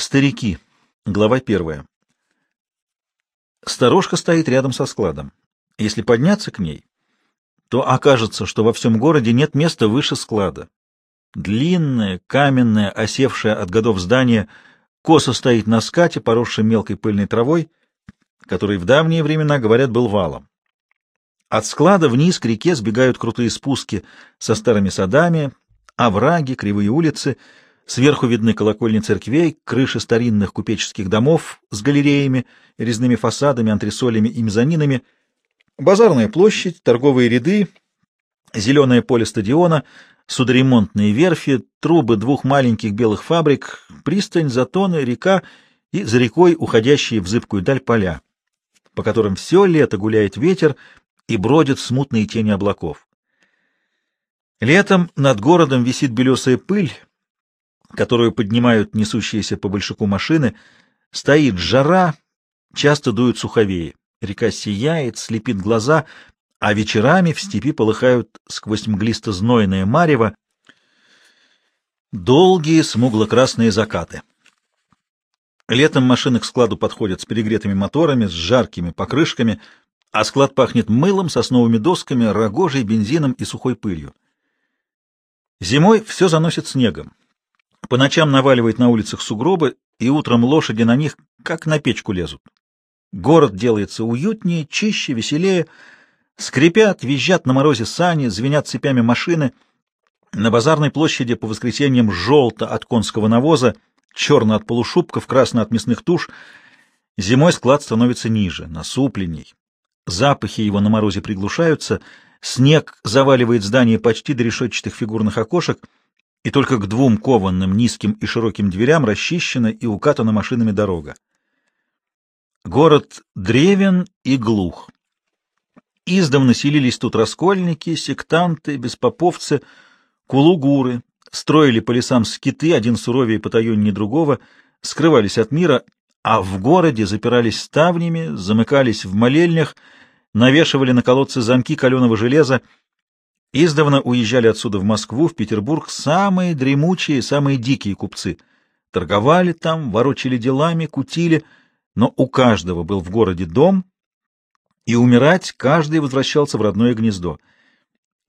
Старики. Глава первая. Сторожка стоит рядом со складом. Если подняться к ней, то окажется, что во всем городе нет места выше склада. Длинное, каменное, осевшее от годов здание косо стоит на скате, поросшем мелкой пыльной травой, который в давние времена, говорят, был валом. От склада вниз к реке сбегают крутые спуски со старыми садами, овраги, кривые улицы — Сверху видны колокольни церквей, крыши старинных купеческих домов с галереями, резными фасадами, антресолями и мезонинами, базарная площадь, торговые ряды, зеленое поле стадиона, судоремонтные верфи, трубы двух маленьких белых фабрик, пристань, затоны, река и за рекой уходящие в зыбкую даль поля, по которым все лето гуляет ветер и бродят смутные тени облаков. Летом над городом висит белесая пыль, которую поднимают несущиеся по большаку машины, стоит жара, часто дуют суховеи. Река сияет, слепит глаза, а вечерами в степи полыхают сквозь мглисто-знойное марево долгие смугло-красные закаты. Летом машины к складу подходят с перегретыми моторами, с жаркими покрышками, а склад пахнет мылом, сосновыми досками, рогожей, бензином и сухой пылью. Зимой все заносит снегом. По ночам наваливает на улицах сугробы, и утром лошади на них как на печку лезут. Город делается уютнее, чище, веселее. Скрипят, визжат на морозе сани, звенят цепями машины. На базарной площади по воскресеньям желто от конского навоза, черно от полушубков, красно от мясных туш. Зимой склад становится ниже, насупленней. Запахи его на морозе приглушаются, снег заваливает здание почти до решетчатых фигурных окошек — и только к двум кованным низким и широким дверям расчищена и укатана машинами дорога. Город древен и глух. Издавна селились тут раскольники, сектанты, беспоповцы, кулугуры, строили по лесам скиты, один суровее потаеннее другого, скрывались от мира, а в городе запирались ставнями, замыкались в молельнях, навешивали на колодцы замки каленого железа, Издавна уезжали отсюда в Москву, в Петербург самые дремучие, самые дикие купцы. Торговали там, ворочали делами, кутили, но у каждого был в городе дом, и умирать каждый возвращался в родное гнездо.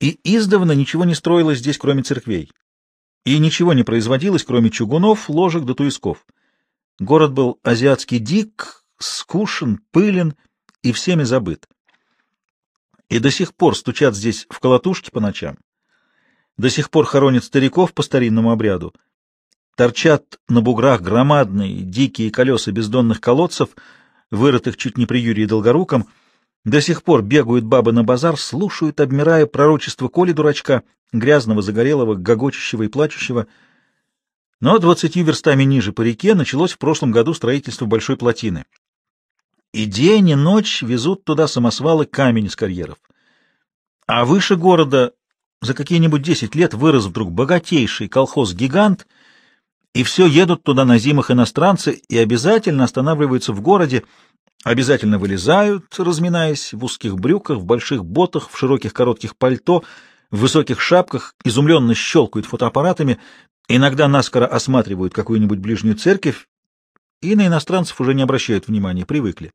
И издавна ничего не строилось здесь, кроме церквей. И ничего не производилось, кроме чугунов, ложек да туисков. Город был азиатский дик, скушен, пылен и всеми забыт и до сих пор стучат здесь в колотушки по ночам, до сих пор хоронят стариков по старинному обряду, торчат на буграх громадные дикие колеса бездонных колодцев, вырытых чуть не при Юрии Долгоруком, до сих пор бегают бабы на базар, слушают, обмирая пророчество Коли дурачка, грязного, загорелого, гогочущего и плачущего. Но двадцатью верстами ниже по реке началось в прошлом году строительство большой плотины. И день, и ночь везут туда самосвалы камень из карьеров. А выше города за какие-нибудь десять лет вырос вдруг богатейший колхоз-гигант, и все едут туда на зимах иностранцы и обязательно останавливаются в городе, обязательно вылезают, разминаясь в узких брюках, в больших ботах, в широких коротких пальто, в высоких шапках, изумленно щелкают фотоаппаратами, иногда наскоро осматривают какую-нибудь ближнюю церковь и на иностранцев уже не обращают внимания, привыкли.